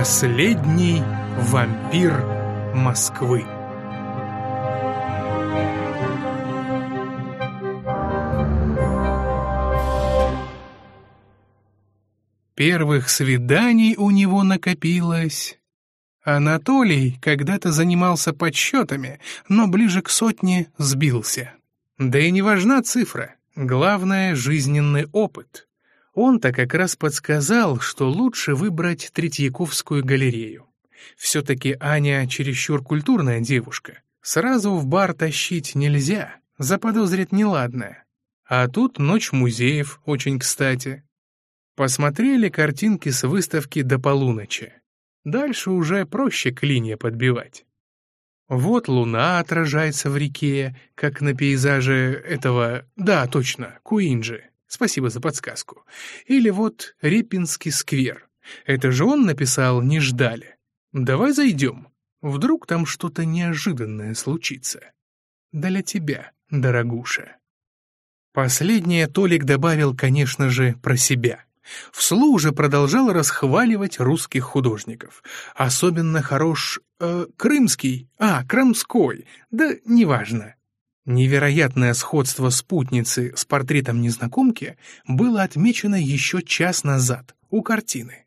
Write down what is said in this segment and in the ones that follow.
Последний вампир Москвы. Первых свиданий у него накопилось. Анатолий когда-то занимался подсчетами, но ближе к сотне сбился. Да и не важна цифра, главное — жизненный опыт. Он-то как раз подсказал, что лучше выбрать Третьяковскую галерею. Все-таки Аня чересчур культурная девушка. Сразу в бар тащить нельзя, заподозрит неладное. А тут ночь музеев, очень кстати. Посмотрели картинки с выставки до полуночи. Дальше уже проще клинья подбивать. Вот луна отражается в реке, как на пейзаже этого... Да, точно, Куинджи. Спасибо за подсказку. Или вот Репинский сквер. Это же он написал «Не ждали». Давай зайдем. Вдруг там что-то неожиданное случится. Для тебя, дорогуша. Последнее Толик добавил, конечно же, про себя. Вслух же продолжал расхваливать русских художников. Особенно хорош э, крымский, а, Крамской, да неважно. Невероятное сходство спутницы с портретом незнакомки было отмечено еще час назад у картины.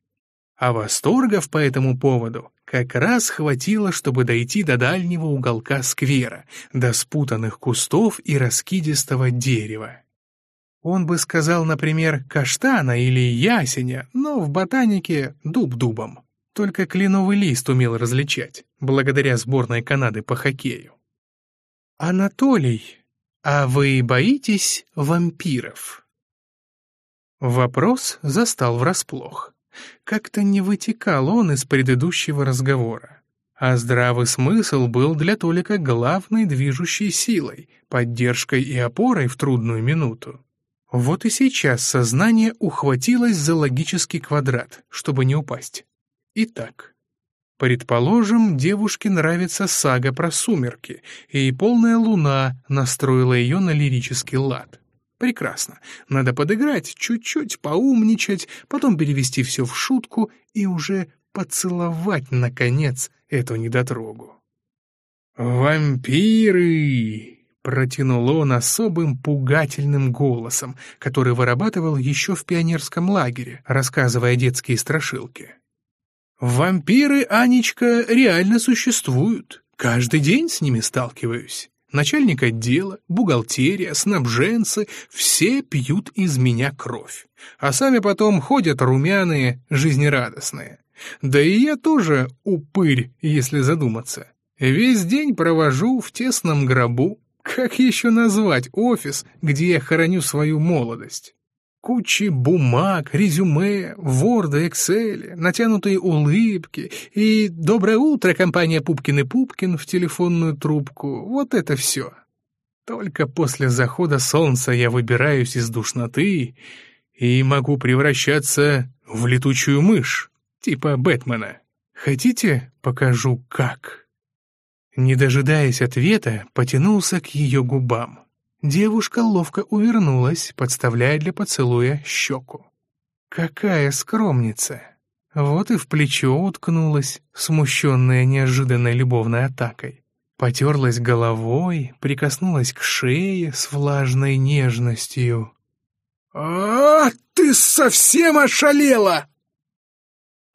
А восторгов по этому поводу как раз хватило, чтобы дойти до дальнего уголка сквера, до спутанных кустов и раскидистого дерева. Он бы сказал, например, каштана или ясеня, но в ботанике дуб дубом. Только кленовый лист умел различать, благодаря сборной Канады по хоккею. «Анатолий, а вы боитесь вампиров?» Вопрос застал врасплох. Как-то не вытекал он из предыдущего разговора. А здравый смысл был для Толика главной движущей силой, поддержкой и опорой в трудную минуту. Вот и сейчас сознание ухватилось за логический квадрат, чтобы не упасть. Итак, предположим, девушке нравится сага про сумерки, и полная луна настроила ее на лирический лад. Прекрасно. Надо подыграть, чуть-чуть поумничать, потом перевести все в шутку и уже поцеловать, наконец, эту недотрогу. «Вампиры!» Протянул он особым пугательным голосом, который вырабатывал еще в пионерском лагере, рассказывая детские страшилки. «Вампиры, Анечка, реально существуют. Каждый день с ними сталкиваюсь. Начальник отдела, бухгалтерия, снабженцы — все пьют из меня кровь. А сами потом ходят румяные, жизнерадостные. Да и я тоже упырь, если задуматься. Весь день провожу в тесном гробу, как еще назвать офис, где я хороню свою молодость? Кучи бумаг, резюме, Word, Excel, натянутые улыбки и «Доброе утро, компания Пупкин и Пупкин» в телефонную трубку. Вот это все. Только после захода солнца я выбираюсь из душноты и могу превращаться в летучую мышь, типа Бэтмена. Хотите, покажу как?» Не дожидаясь ответа, потянулся к ее губам. Девушка ловко увернулась, подставляя для поцелуя щеку. Какая скромница! Вот и в плечо уткнулась, смущенная неожиданной любовной атакой. Потерлась головой, прикоснулась к шее с влажной нежностью. «А, ты совсем ошалела!»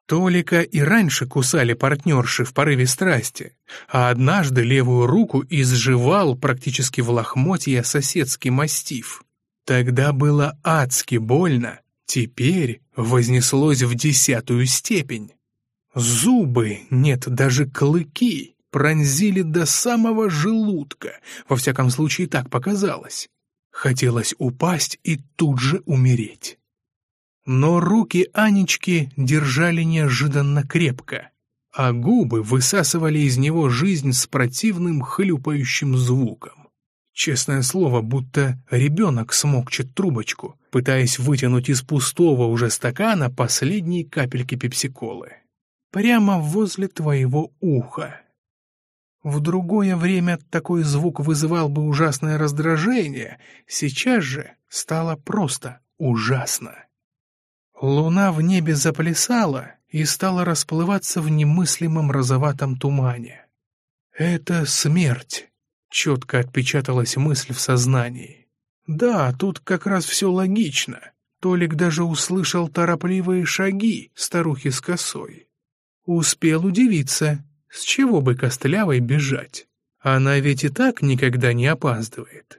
Толика и раньше кусали партнерши в порыве страсти, а однажды левую руку изживал практически в лохмотья соседский мастиф. Тогда было адски больно, теперь вознеслось в десятую степень. Зубы, нет, даже клыки, пронзили до самого желудка, во всяком случае так показалось. Хотелось упасть и тут же умереть. Но руки Анечки держали неожиданно крепко, а губы высасывали из него жизнь с противным хлюпающим звуком. Честное слово, будто ребенок смокчет трубочку, пытаясь вытянуть из пустого уже стакана последние капельки пепсиколы. Прямо возле твоего уха. В другое время такой звук вызывал бы ужасное раздражение, сейчас же стало просто ужасно. Луна в небе заплясала, и стала расплываться в немыслимом розоватом тумане. «Это смерть», — четко отпечаталась мысль в сознании. «Да, тут как раз все логично». Толик даже услышал торопливые шаги старухи с косой. Успел удивиться, с чего бы Костлявой бежать. Она ведь и так никогда не опаздывает.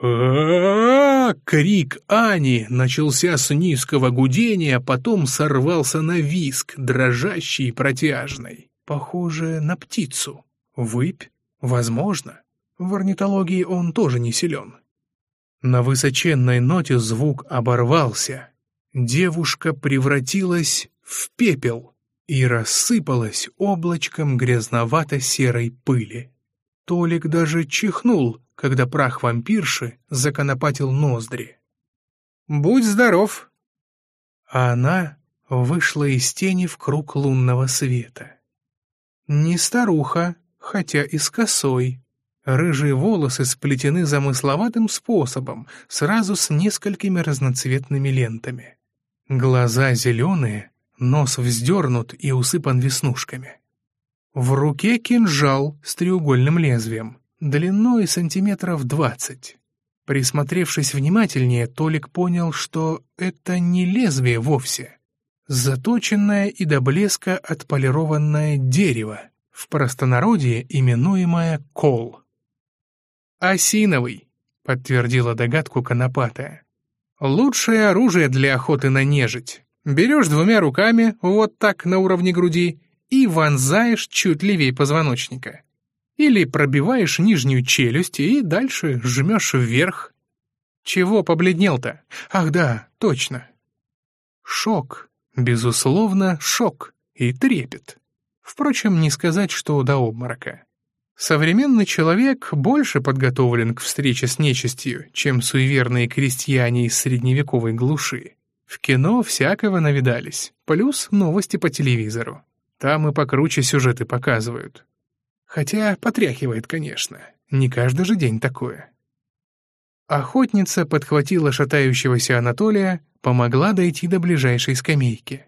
Крик Ани начался с низкого гудения, потом сорвался на виск, дрожащий и протяжный, похоже на птицу. Выпь? Возможно. В орнитологии он тоже не силен. На высоченной ноте звук оборвался. Девушка превратилась в пепел и рассыпалась облачком грязновато-серой пыли. Толик даже чихнул, когда прах вампирши законопатил ноздри. «Будь здоров!» А она вышла из тени в круг лунного света. Не старуха, хотя и с косой, Рыжие волосы сплетены замысловатым способом, сразу с несколькими разноцветными лентами. Глаза зеленые, нос вздернут и усыпан веснушками. В руке кинжал с треугольным лезвием, длиной сантиметров двадцать. Присмотревшись внимательнее, Толик понял, что это не лезвие вовсе. Заточенное и до блеска отполированное дерево, в простонародье именуемое кол. «Осиновый», — подтвердила догадку Конопатая. «Лучшее оружие для охоты на нежить. Берешь двумя руками, вот так на уровне груди, и вонзаешь чуть левее позвоночника. Или пробиваешь нижнюю челюсть и дальше жмешь вверх. Чего побледнел-то? Ах да, точно. Шок, безусловно, шок и трепет. Впрочем, не сказать, что до обморока. Современный человек больше подготовлен к встрече с нечистью, чем суеверные крестьяне из средневековой глуши. В кино всякого навидались, плюс новости по телевизору. Там и покруче сюжеты показывают. Хотя потряхивает, конечно, не каждый же день такое. Охотница подхватила шатающегося Анатолия, помогла дойти до ближайшей скамейки.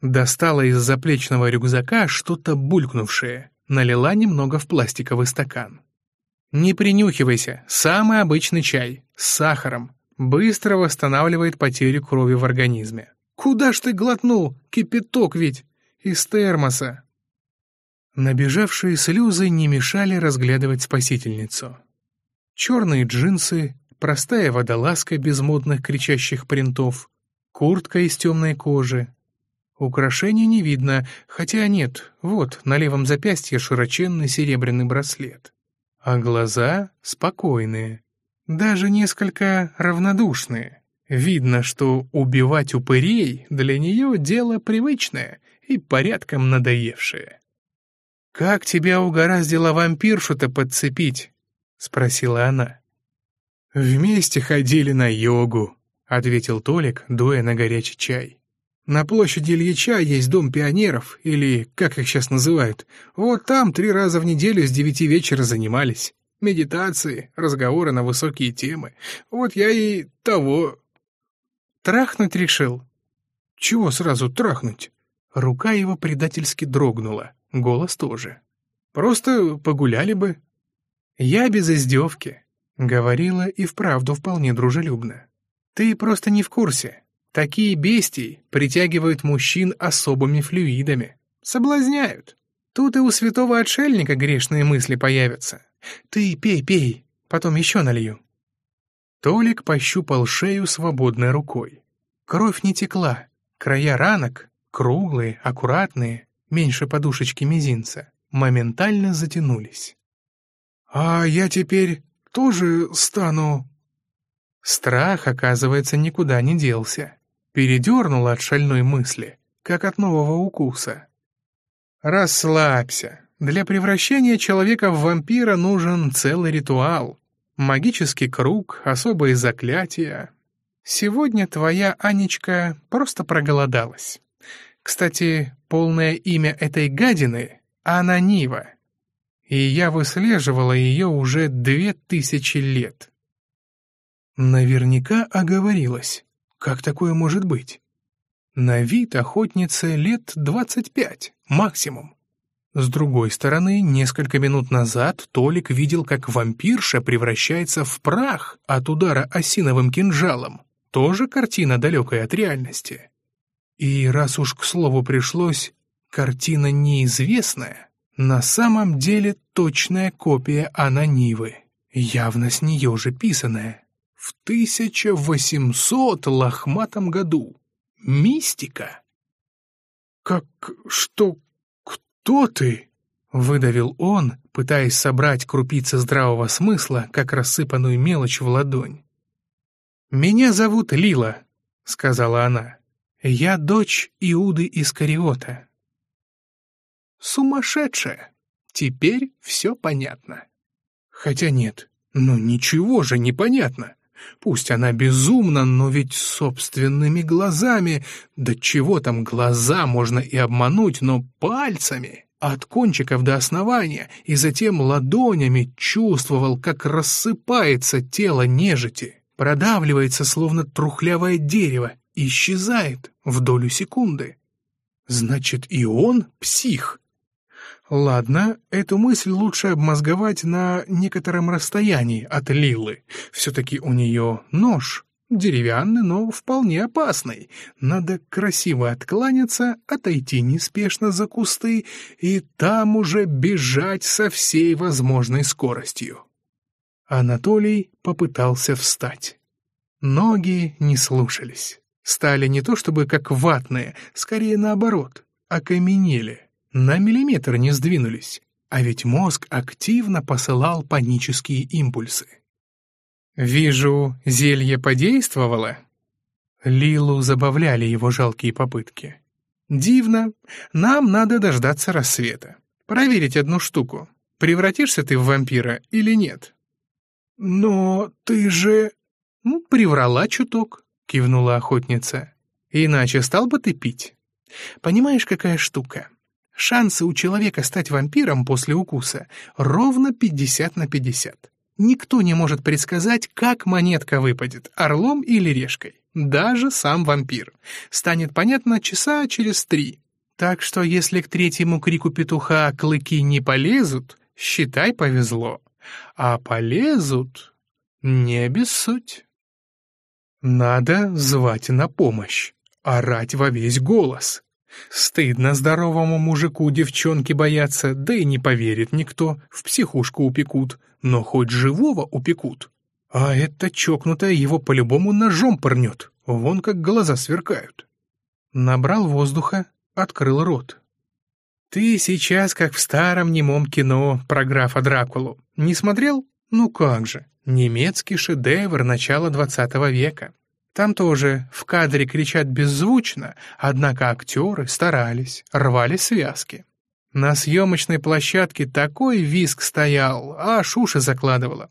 Достала из заплечного рюкзака что-то булькнувшее, налила немного в пластиковый стакан. «Не принюхивайся, самый обычный чай, с сахаром, быстро восстанавливает потерю крови в организме». «Куда ж ты глотнул? Кипяток ведь! Из термоса!» Набежавшие слезы не мешали разглядывать спасительницу. Черные джинсы, простая водолазка без модных кричащих принтов, куртка из темной кожи, Украшений не видно, хотя нет, вот, на левом запястье широченный серебряный браслет. А глаза спокойные, даже несколько равнодушные. Видно, что убивать упырей для нее дело привычное и порядком надоевшее. «Как тебя угораздило вампиршу-то подцепить?» — спросила она. «Вместе ходили на йогу», — ответил Толик, дуя на горячий чай. На площади Ильича есть дом пионеров, или как их сейчас называют. Вот там три раза в неделю с девяти вечера занимались. Медитации, разговоры на высокие темы. Вот я и того... Трахнуть решил. Чего сразу трахнуть? Рука его предательски дрогнула, голос тоже. Просто погуляли бы. Я без издевки, говорила и вправду вполне дружелюбно. Ты просто не в курсе. Такие бестии притягивают мужчин особыми флюидами, соблазняют. Тут и у святого отшельника грешные мысли появятся. Ты пей, пей, потом еще налью. Толик пощупал шею свободной рукой. Кровь не текла, края ранок, круглые, аккуратные, меньше подушечки мизинца, моментально затянулись. «А я теперь тоже стану...» Страх, оказывается, никуда не делся передернуло от шальной мысли, как от нового укуса. «Расслабься. Для превращения человека в вампира нужен целый ритуал. Магический круг, особые заклятия. Сегодня твоя Анечка просто проголодалась. Кстати, полное имя этой гадины — Ананива. И я выслеживала ее уже две тысячи лет». Наверняка оговорилась. Как такое может быть? На вид охотнице лет двадцать пять, максимум. С другой стороны, несколько минут назад Толик видел, как вампирша превращается в прах от удара осиновым кинжалом. Тоже картина, далекая от реальности. И раз уж к слову пришлось, картина неизвестная, на самом деле точная копия Ананивы, явно с нее же писанная. В 1800 лохматом году. Мистика. «Как... что... кто ты?» — выдавил он, пытаясь собрать крупицы здравого смысла, как рассыпанную мелочь в ладонь. «Меня зовут Лила», — сказала она. «Я дочь Иуды Искариота». «Сумасшедшая! Теперь все понятно». «Хотя нет, ну ничего же непонятно. Пусть она безумна, но ведь собственными глазами, да чего там глаза можно и обмануть, но пальцами, от кончиков до основания, и затем ладонями чувствовал, как рассыпается тело нежити, продавливается, словно трухлявое дерево, исчезает в долю секунды. Значит, и он псих. Ладно, эту мысль лучше обмозговать на некотором расстоянии от Лилы. Все-таки у нее нож, деревянный, но вполне опасный. Надо красиво откланяться, отойти неспешно за кусты и там уже бежать со всей возможной скоростью. Анатолий попытался встать. Ноги не слушались. Стали не то чтобы как ватные, скорее наоборот, окаменели на миллиметр не сдвинулись, а ведь мозг активно посылал панические импульсы. «Вижу, зелье подействовало?» Лилу забавляли его жалкие попытки. «Дивно. Нам надо дождаться рассвета. Проверить одну штуку. Превратишься ты в вампира или нет?» «Но ты же...» «Ну, приврала чуток», — кивнула охотница. «Иначе стал бы ты пить. Понимаешь, какая штука? Шансы у человека стать вампиром после укуса ровно 50 на 50. Никто не может предсказать, как монетка выпадет, орлом или решкой. Даже сам вампир. Станет понятно часа через три. Так что если к третьему крику петуха клыки не полезут, считай, повезло. А полезут — не обессудь. Надо звать на помощь, орать во весь голос. Стыдно здоровому мужику девчонки бояться, да и не поверит никто, в психушку упекут, но хоть живого упекут. А эта чокнутая его по-любому ножом пырнет, вон как глаза сверкают. Набрал воздуха, открыл рот. «Ты сейчас как в старом немом кино про графа Дракулу. Не смотрел? Ну как же, немецкий шедевр начала двадцатого века. Там тоже в кадре кричат беззвучно, однако актеры старались, рвали связки. На съемочной площадке такой виск стоял, аж уши закладывало.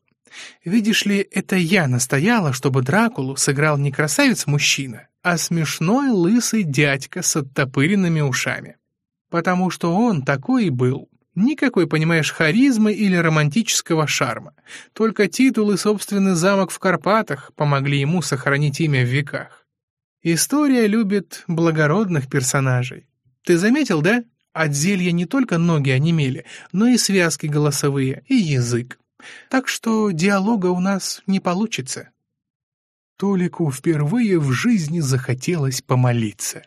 Видишь ли, это я настояла, чтобы Дракулу сыграл не красавец-мужчина, а смешной лысый дядька с оттопыренными ушами. Потому что он такой и был. Никакой, понимаешь, харизмы или романтического шарма. Только титул и собственный замок в Карпатах помогли ему сохранить имя в веках. История любит благородных персонажей. Ты заметил, да? От зелья не только ноги онемели, но и связки голосовые, и язык. Так что диалога у нас не получится. Толику впервые в жизни захотелось помолиться.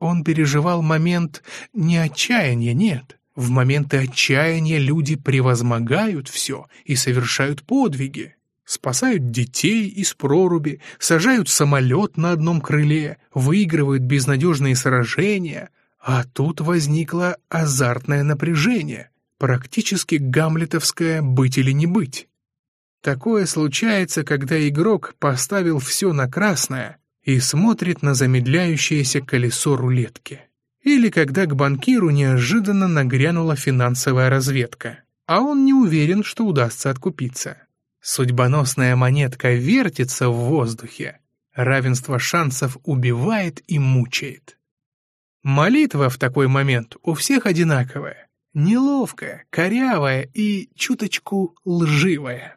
Он переживал момент не отчаяния, нет, в моменты отчаяния люди превозмогают все и совершают подвиги. Спасают детей из проруби, сажают самолет на одном крыле, выигрывают безнадежные сражения. А тут возникло азартное напряжение, практически гамлетовское «быть или не быть». Такое случается, когда игрок поставил все на красное и смотрит на замедляющееся колесо рулетки. Или когда к банкиру неожиданно нагрянула финансовая разведка, а он не уверен, что удастся откупиться. Судьбоносная монетка вертится в воздухе. Равенство шансов убивает и мучает. Молитва в такой момент у всех одинаковая. Неловкая, корявая и чуточку лживая.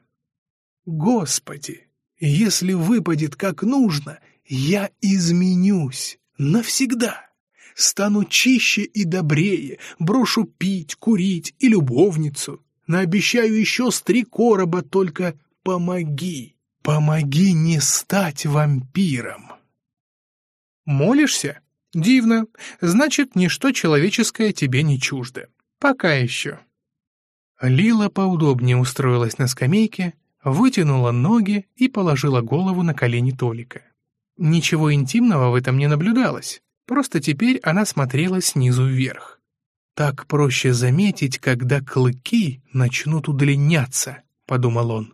Господи, если выпадет как нужно, я изменюсь, навсегда. Стану чище и добрее, брошу пить, курить и любовницу. Наобещаю еще с три короба, только помоги, помоги не стать вампиром. Молишься? Дивно. Значит, ничто человеческое тебе не чуждо. Пока еще. Лила поудобнее устроилась на скамейке, вытянула ноги и положила голову на колени Толика. Ничего интимного в этом не наблюдалось, просто теперь она смотрела снизу вверх. «Так проще заметить, когда клыки начнут удлиняться», — подумал он.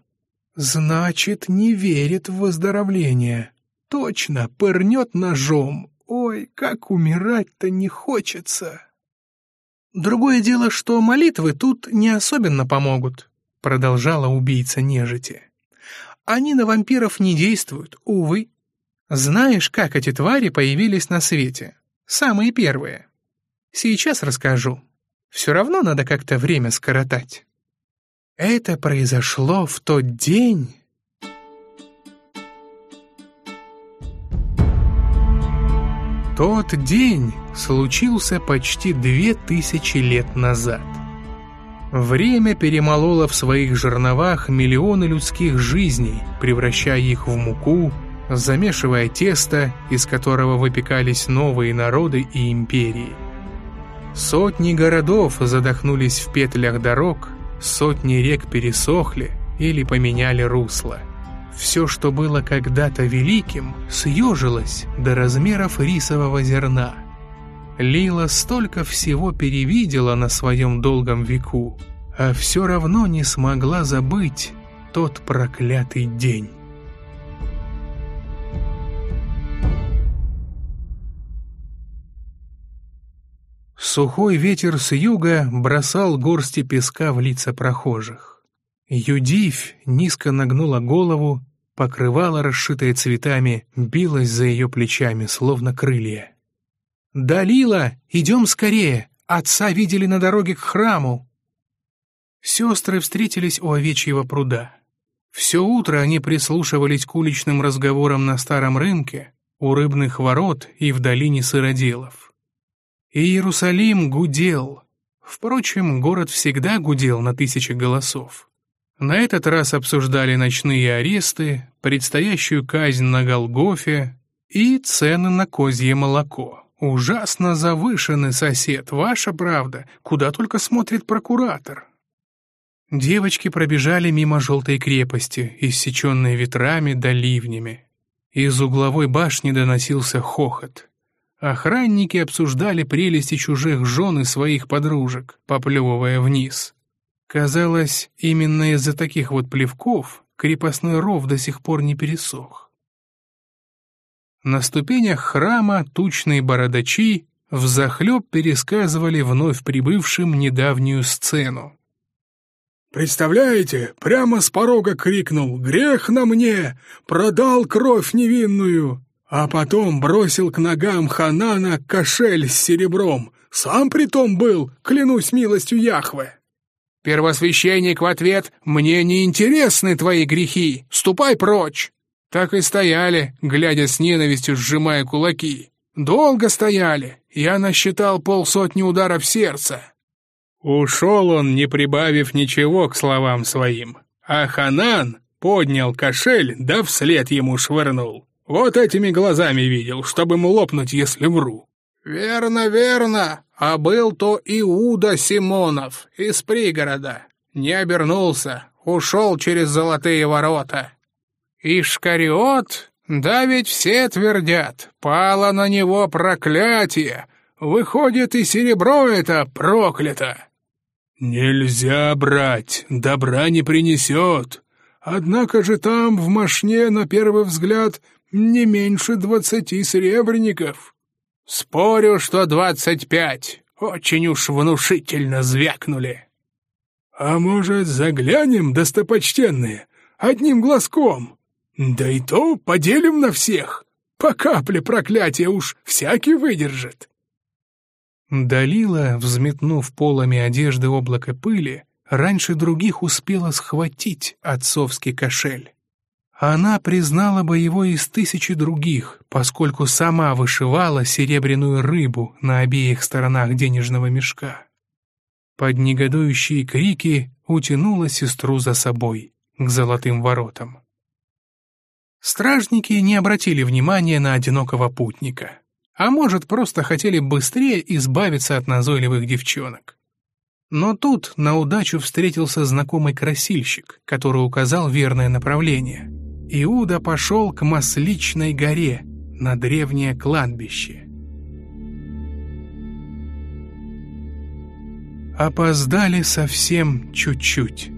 «Значит, не верит в выздоровление. Точно, пырнет ножом. Ой, как умирать-то не хочется!» «Другое дело, что молитвы тут не особенно помогут», — продолжала убийца нежити. «Они на вампиров не действуют, увы. Знаешь, как эти твари появились на свете? Самые первые. Сейчас расскажу. Все равно надо как-то время скоротать. Это произошло в тот день... Тот день случился почти две тысячи лет назад. Время перемололо в своих жерновах миллионы людских жизней, превращая их в муку, замешивая тесто, из которого выпекались новые народы и империи. Сотни городов задохнулись в петлях дорог, сотни рек пересохли или поменяли русло. Все, что было когда-то великим, съежилось до размеров рисового зерна. Лила столько всего перевидела на своем долгом веку, а все равно не смогла забыть тот проклятый день. Сухой ветер с юга бросал горсти песка в лица прохожих. Юдивь низко нагнула голову, покрывало, расшитое цветами, билось за ее плечами, словно крылья. «Далила, идем скорее! Отца видели на дороге к храму!» Сестры встретились у овечьего пруда. Все утро они прислушивались к уличным разговорам на старом рынке, у рыбных ворот и в долине сыроделов. И Иерусалим гудел. Впрочем, город всегда гудел на тысячи голосов. На этот раз обсуждали ночные аресты, предстоящую казнь на Голгофе и цены на козье молоко. Ужасно завышенный сосед, ваша правда, куда только смотрит прокуратор. Девочки пробежали мимо желтой крепости, иссеченной ветрами да ливнями. Из угловой башни доносился хохот. Охранники обсуждали прелести чужих жен и своих подружек, поплевывая вниз. Казалось, именно из-за таких вот плевков крепостной ров до сих пор не пересох. На ступенях храма тучные бородачи взахлеб пересказывали вновь прибывшим недавнюю сцену. «Представляете, прямо с порога крикнул «Грех на мне! Продал кровь невинную!» А потом бросил к ногам Ханана кошель с серебром. Сам притом был, клянусь милостью Яхве. Первосвященник в ответ «Мне не интересны твои грехи, ступай прочь!» Так и стояли, глядя с ненавистью, сжимая кулаки. Долго стояли, я насчитал полсотни ударов сердца. Ушел он, не прибавив ничего к словам своим, а Ханан поднял кошель, да вслед ему швырнул. Вот этими глазами видел, чтобы ему лопнуть, если вру». «Верно, верно. А был то Иуда Симонов из пригорода. Не обернулся, ушел через золотые ворота. Ишкариот? Да ведь все твердят, пало на него проклятие. Выходит, и серебро это проклято». «Нельзя брать, добра не принесет. Однако же там, в мошне, на первый взгляд, не меньше двадцати сребреников. Спорю, что двадцать пять. Очень уж внушительно звякнули. А может, заглянем, достопочтенные, одним глазком? Да и то поделим на всех. По капле проклятия уж всякий выдержит. Далила, взметнув полами одежды облако пыли, раньше других успела схватить отцовский кошель. Она признала бы его из тысячи других, поскольку сама вышивала серебряную рыбу на обеих сторонах денежного мешка. Под негодующие крики утянула сестру за собой, к золотым воротам. Стражники не обратили внимания на одинокого путника, а может, просто хотели быстрее избавиться от назойливых девчонок. Но тут на удачу встретился знакомый красильщик, который указал верное направление. Иуда пошел к Масличной горе, на древнее кладбище. Опоздали совсем чуть-чуть.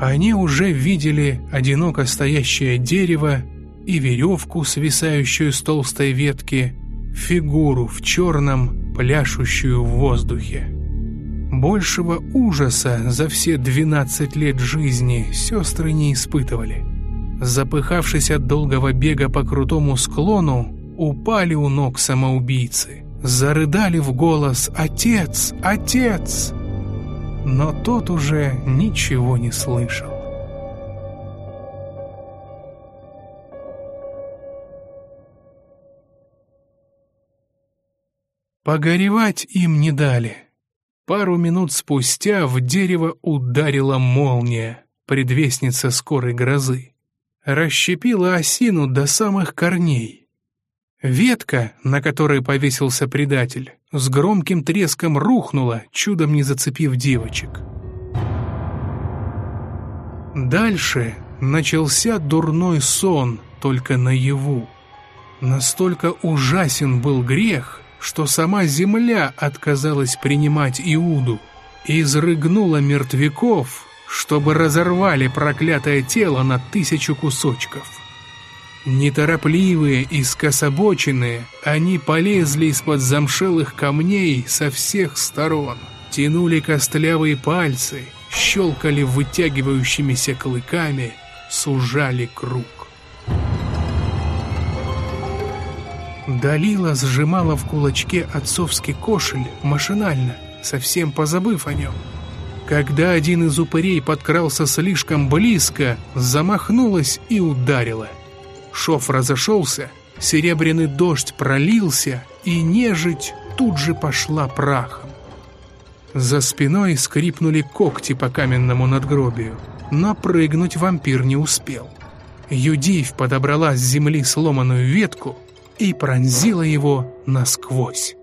Они уже видели одиноко стоящее дерево и веревку, свисающую с толстой ветки, фигуру в черном, пляшущую в воздухе. Большего ужаса за все двенадцать лет жизни сестры не испытывали. Запыхавшись от долгого бега по крутому склону, упали у ног самоубийцы. Зарыдали в голос «Отец! Отец!» Но тот уже ничего не слышал. Погоревать им не дали. Пару минут спустя в дерево ударила молния, предвестница скорой грозы. Расщепила осину до самых корней. Ветка, на которой повесился предатель, с громким треском рухнула, чудом не зацепив девочек. Дальше начался дурной сон, только наяву. Настолько ужасен был грех, что сама земля отказалась принимать Иуду, и изрыгнула мертвяков, чтобы разорвали проклятое тело на тысячу кусочков. Неторопливые и скособоченные, они полезли из-под замшелых камней со всех сторон, тянули костлявые пальцы, щелкали вытягивающимися клыками, сужали круг. Далила сжимала в кулачке отцовский кошель машинально, совсем позабыв о нем. Когда один из упырей подкрался слишком близко, замахнулась и ударила. Шов разошелся, серебряный дождь пролился, и нежить тут же пошла прахом. За спиной скрипнули когти по каменному надгробию, но прыгнуть вампир не успел. Юдив подобрала с земли сломанную ветку, и пронзила его насквозь.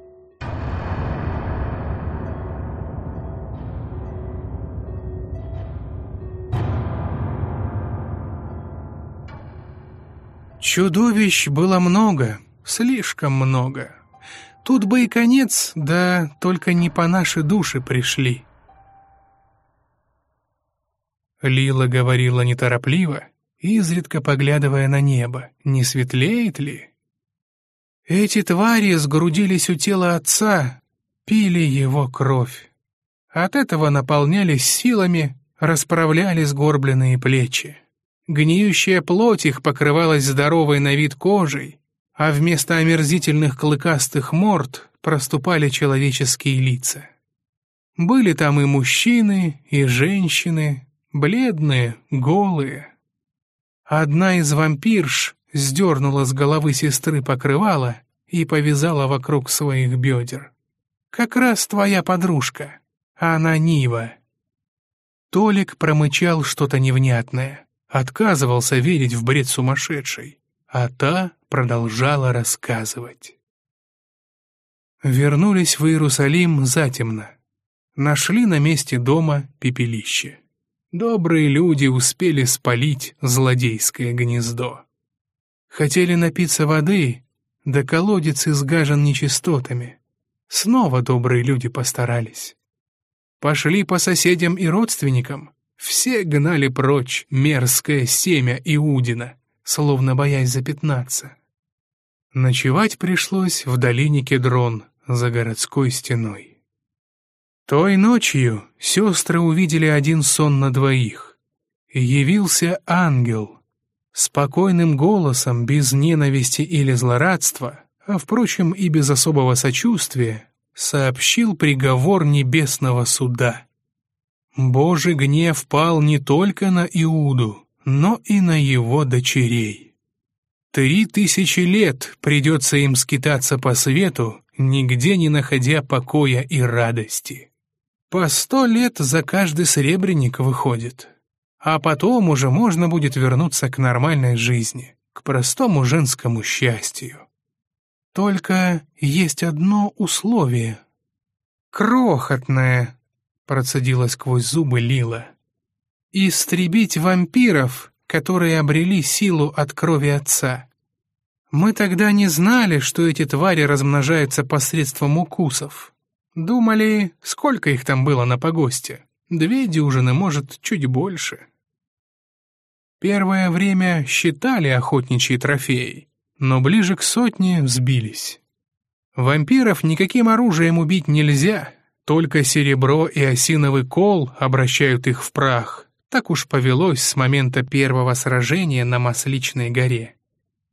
Чудовищ было много, слишком много. Тут бы и конец, да только не по нашей душе пришли. Лила говорила неторопливо, изредка поглядывая на небо, не светлеет ли. Эти твари сгрудились у тела отца, пили его кровь. От этого наполнялись силами, расправляли сгорбленные плечи. Гниющая плоть их покрывалась здоровой на вид кожей, а вместо омерзительных клыкастых морд проступали человеческие лица. Были там и мужчины, и женщины, бледные, голые. Одна из вампирш сдернула с головы сестры покрывало и повязала вокруг своих бедер. «Как раз твоя подружка, она Нива». Толик промычал что-то невнятное, отказывался верить в бред сумасшедшей, а та продолжала рассказывать. Вернулись в Иерусалим затемно. Нашли на месте дома пепелище. Добрые люди успели спалить злодейское гнездо. Хотели напиться воды, да колодец изгажен нечистотами. Снова добрые люди постарались. Пошли по соседям и родственникам. Все гнали прочь мерзкое семя Иудина, словно боясь запятнаться. Ночевать пришлось в долине Кедрон, за городской стеной. Той ночью сестры увидели один сон на двоих. Явился ангел, Спокойным голосом, без ненависти или злорадства, а, впрочем, и без особого сочувствия, сообщил приговор небесного суда. Божий гнев пал не только на Иуду, но и на его дочерей. Три тысячи лет придется им скитаться по свету, нигде не находя покоя и радости. По сто лет за каждый сребреник выходит. А потом уже можно будет вернуться к нормальной жизни, к простому женскому счастью. Только есть одно условие. «Крохотное», — процедила сквозь зубы Лила. «Истребить вампиров, которые обрели силу от крови отца. Мы тогда не знали, что эти твари размножаются посредством укусов. Думали, сколько их там было на погосте. Две дюжины, может, чуть больше». Первое время считали охотничьи трофеи, но ближе к сотне взбились. Вампиров никаким оружием убить нельзя, только серебро и осиновый кол обращают их в прах. Так уж повелось с момента первого сражения на Масличной горе.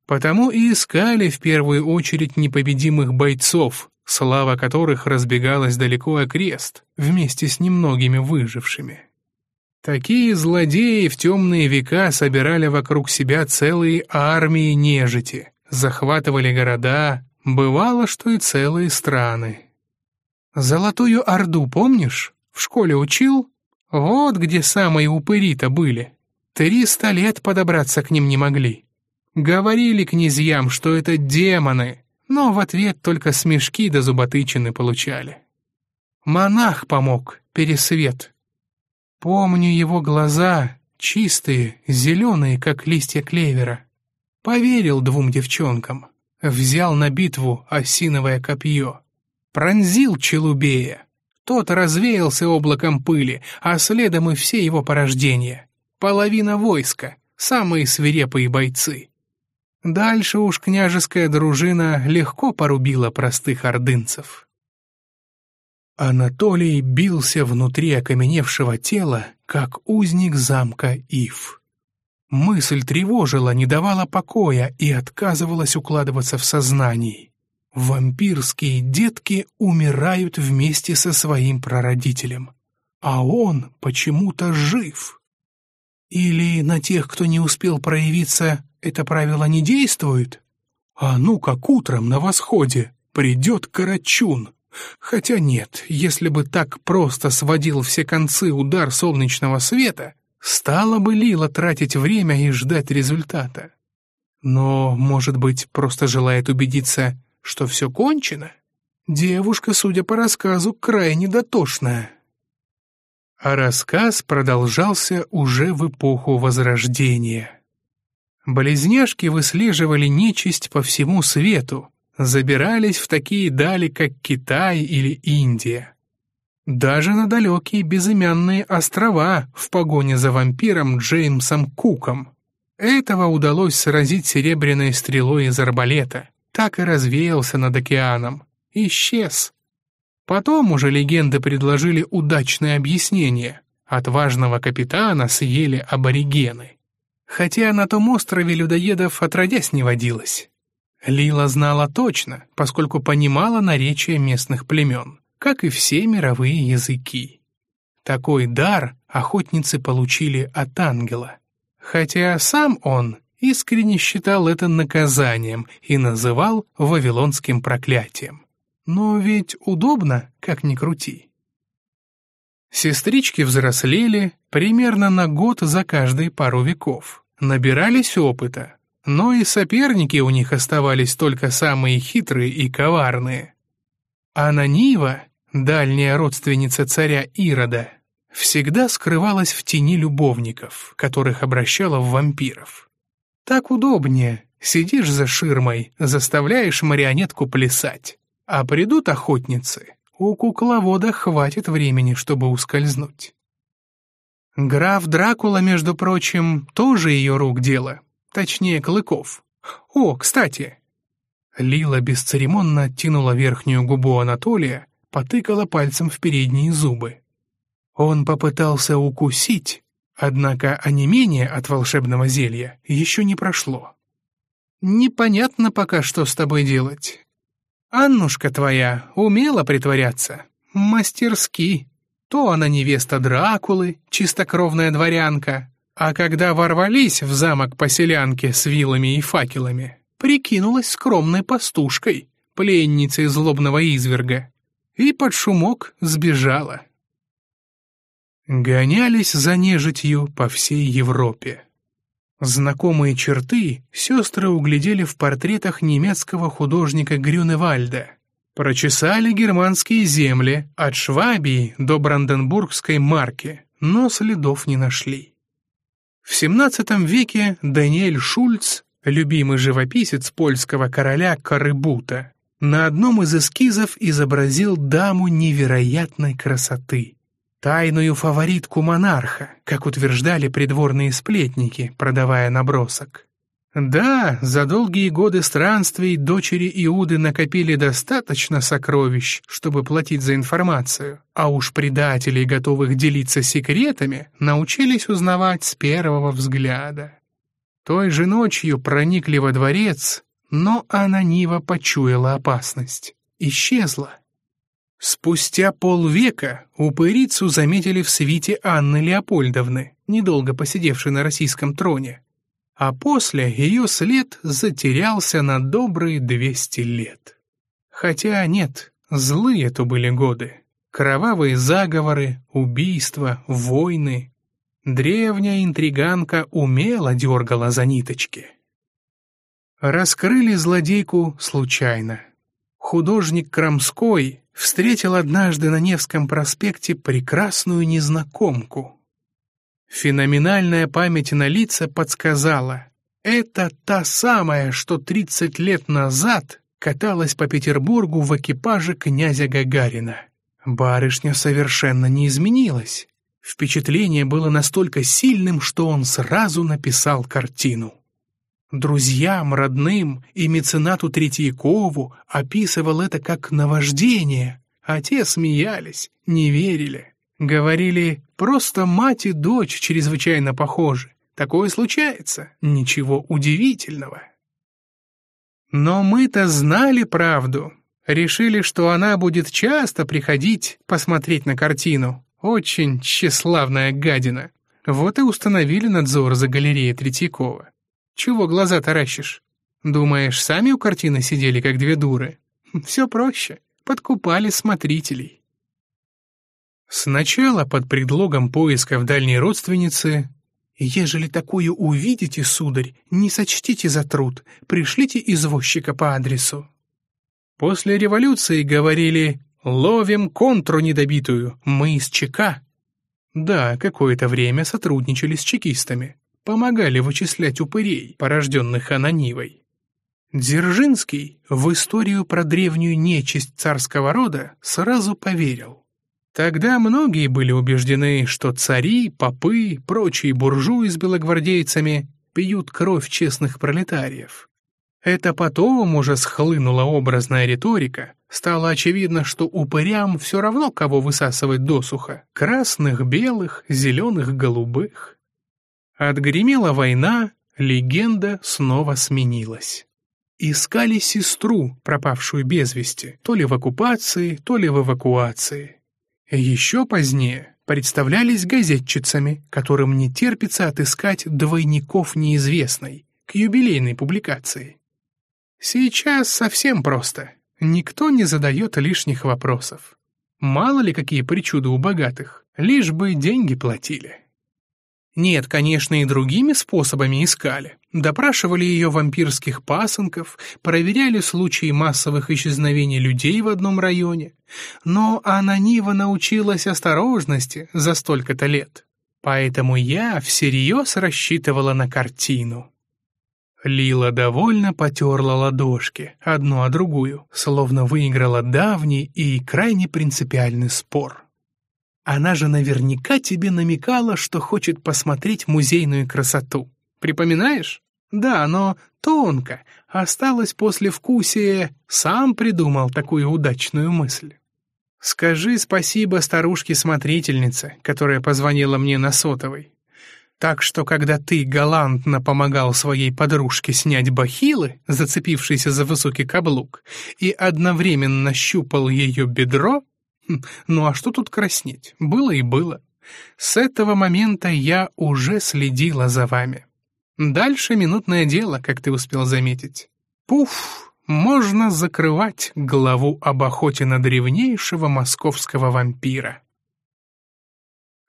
Потому и искали в первую очередь непобедимых бойцов, слава которых разбегалась далеко окрест, вместе с немногими выжившими. Такие злодеи в темные века собирали вокруг себя целые армии нежити, захватывали города, бывало, что и целые страны. Золотую Орду помнишь? В школе учил? Вот где самые упыри-то были. Триста лет подобраться к ним не могли. Говорили князьям, что это демоны, но в ответ только смешки да зуботычины получали. Монах помог, Пересвет. Помню его глаза, чистые, зеленые, как листья клевера. Поверил двум девчонкам. Взял на битву осиновое копье. Пронзил Челубея. Тот развеялся облаком пыли, а следом и все его порождения. Половина войска, самые свирепые бойцы. Дальше уж княжеская дружина легко порубила простых ордынцев. Анатолий бился внутри окаменевшего тела, как узник замка Ив. Мысль тревожила, не давала покоя и отказывалась укладываться в сознании. Вампирские детки умирают вместе со своим прародителем, а он почему-то жив. Или на тех, кто не успел проявиться, это правило не действует? А ну как утром на восходе придет Карачун. Хотя нет, если бы так просто сводил все концы удар солнечного света, Стала бы Лила тратить время и ждать результата. Но, может быть, просто желает убедиться, что все кончено? Девушка, судя по рассказу, крайне дотошная. А рассказ продолжался уже в эпоху Возрождения. Близняшки выслеживали нечисть по всему свету, забирались в такие дали, как Китай или Индия. Даже на далекие безымянные острова в погоне за вампиром Джеймсом Куком. Этого удалось сразить серебряной стрелой из арбалета. Так и развеялся над океаном. Исчез. Потом уже легенды предложили удачное объяснение. Отважного капитана съели аборигены. Хотя на том острове людоедов отродясь не водилось. Лила знала точно, поскольку понимала наречие местных племен как и все мировые языки. Такой дар охотницы получили от ангела, хотя сам он искренне считал это наказанием и называл вавилонским проклятием. Но ведь удобно, как ни крути. Сестрички взрослели примерно на год за каждые пару веков, набирались опыта, но и соперники у них оставались только самые хитрые и коварные. Ананива дальняя родственница царя Ирода, всегда скрывалась в тени любовников, которых обращала в вампиров. Так удобнее, сидишь за ширмой, заставляешь марионетку плясать, а придут охотницы, у кукловода хватит времени, чтобы ускользнуть. Граф Дракула, между прочим, тоже ее рук дело, точнее, клыков. О, кстати! Лила бесцеремонно оттянула верхнюю губу Анатолия, потыкала пальцем в передние зубы. Он попытался укусить, однако онемение от волшебного зелья еще не прошло. «Непонятно пока, что с тобой делать. Аннушка твоя умела притворяться, мастерски. То она невеста Дракулы, чистокровная дворянка, А когда ворвались в замок поселянки с вилами и факелами, прикинулась скромной пастушкой, пленницей злобного изверга, и под шумок сбежала. Гонялись за нежитью по всей Европе. Знакомые черты сестры углядели в портретах немецкого художника Грюневальда. Прочесали германские земли от Швабии до Бранденбургской марки, но следов не нашли. В XVII веке Даниэль Шульц, любимый живописец польского короля Карыбута, на одном из эскизов изобразил даму невероятной красоты. Тайную фаворитку монарха, как утверждали придворные сплетники, продавая набросок. Да, за долгие годы странствий дочери Иуды накопили достаточно сокровищ, чтобы платить за информацию, а уж предателей, готовых делиться секретами, научились узнавать с первого взгляда. Той же ночью проникли во дворец но Ананива почуяла опасность. Исчезла. Спустя полвека упырицу заметили в свите Анны Леопольдовны, недолго посидевшей на российском троне. А после ее след затерялся на добрые двести лет. Хотя нет, злые это были годы. Кровавые заговоры, убийства, войны. Древняя интриганка умело дергала за ниточки. Раскрыли злодейку случайно. Художник Крамской встретил однажды на Невском проспекте прекрасную незнакомку. Феноменальная память на лица подсказала, это та самая, что 30 лет назад каталась по Петербургу в экипаже князя Гагарина. Барышня совершенно не изменилась. Впечатление было настолько сильным, что он сразу написал картину. Друзьям, родным и меценату Третьякову описывал это как наваждение, а те смеялись, не верили. Говорили, просто мать и дочь чрезвычайно похожи. Такое случается, ничего удивительного. Но мы-то знали правду. Решили, что она будет часто приходить посмотреть на картину. Очень тщеславная гадина. Вот и установили надзор за галереей Третьякова. Чего глаза таращишь? Думаешь, сами у картины сидели, как две дуры? Все проще. Подкупали смотрителей. Сначала под предлогом поисков дальней родственницы «Ежели такое увидите, сударь, не сочтите за труд, пришлите извозчика по адресу». После революции говорили «Ловим контру недобитую, мы из ЧК». Да, какое-то время сотрудничали с чекистами помогали вычислять упырей, порожденных Ананивой. Дзержинский в историю про древнюю нечисть царского рода сразу поверил. Тогда многие были убеждены, что цари, попы, прочие буржуи с белогвардейцами пьют кровь честных пролетариев. Это потом уже схлынула образная риторика, стало очевидно, что упырям все равно кого высасывать досуха — красных, белых, зеленых, голубых. Отгремела война, легенда снова сменилась. Искали сестру, пропавшую без вести, то ли в оккупации, то ли в эвакуации. Еще позднее представлялись газетчицами, которым не терпится отыскать двойников неизвестной, к юбилейной публикации. Сейчас совсем просто. Никто не задает лишних вопросов. Мало ли какие причуды у богатых, лишь бы деньги платили. Нет, конечно, и другими способами искали. Допрашивали ее вампирских пасынков, проверяли случаи массовых исчезновений людей в одном районе. Но Ананива научилась осторожности за столько-то лет. Поэтому я всерьез рассчитывала на картину. Лила довольно потерла ладошки, одну о другую, словно выиграла давний и крайне принципиальный спор. Она же наверняка тебе намекала, что хочет посмотреть музейную красоту. Припоминаешь? Да, но тонко. Осталось после вкусия. Сам придумал такую удачную мысль. Скажи спасибо старушке-смотрительнице, которая позвонила мне на сотовой. Так что, когда ты галантно помогал своей подружке снять бахилы, зацепившиеся за высокий каблук, и одновременно щупал ее бедро, Хм, ну а что тут краснеть? Было и было. С этого момента я уже следила за вами. Дальше минутное дело, как ты успел заметить. Пуф, можно закрывать главу об охоте на древнейшего московского вампира.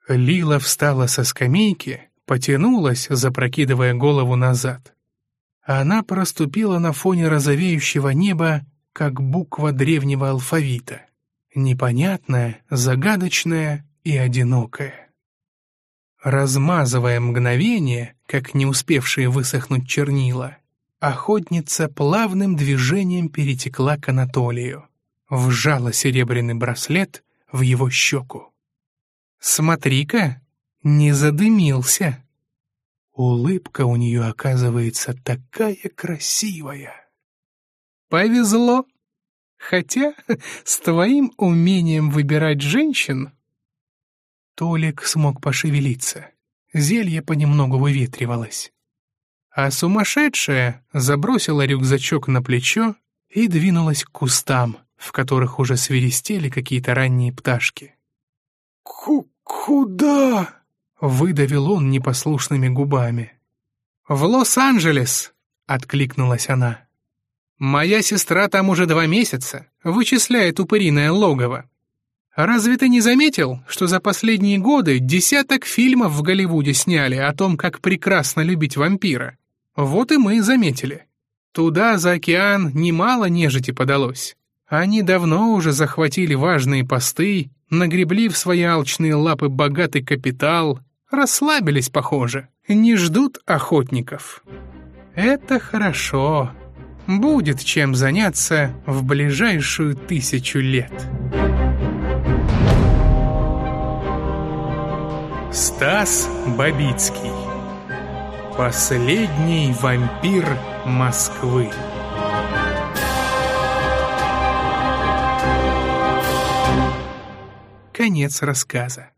Лила встала со скамейки, потянулась, запрокидывая голову назад. Она проступила на фоне розовеющего неба, как буква древнего алфавита. Непонятная, загадочная и одинокая. Размазывая мгновение, как не успевшие высохнуть чернила, охотница плавным движением перетекла к Анатолию, вжала серебряный браслет в его щеку. «Смотри-ка, не задымился!» Улыбка у нее оказывается такая красивая. «Повезло!» Хотя с твоим умением выбирать женщин...» Толик смог пошевелиться. Зелье понемногу выветривалось. А сумасшедшая забросила рюкзачок на плечо и двинулась к кустам, в которых уже свиристели какие-то ранние пташки. Ку «Куда?» — выдавил он непослушными губами. «В Лос-Анджелес!» — откликнулась она. Моя сестра там уже два месяца, вычисляет упыриное логово. Разве ты не заметил, что за последние годы десяток фильмов в Голливуде сняли о том, как прекрасно любить вампира? Вот и мы заметили. Туда, за океан, немало нежити подалось. Они давно уже захватили важные посты, нагребли в свои алчные лапы богатый капитал, расслабились, похоже, не ждут охотников. Это хорошо. Будет чем заняться в ближайшую тысячу лет. Стас Бабицкий. Последний вампир Москвы. Конец рассказа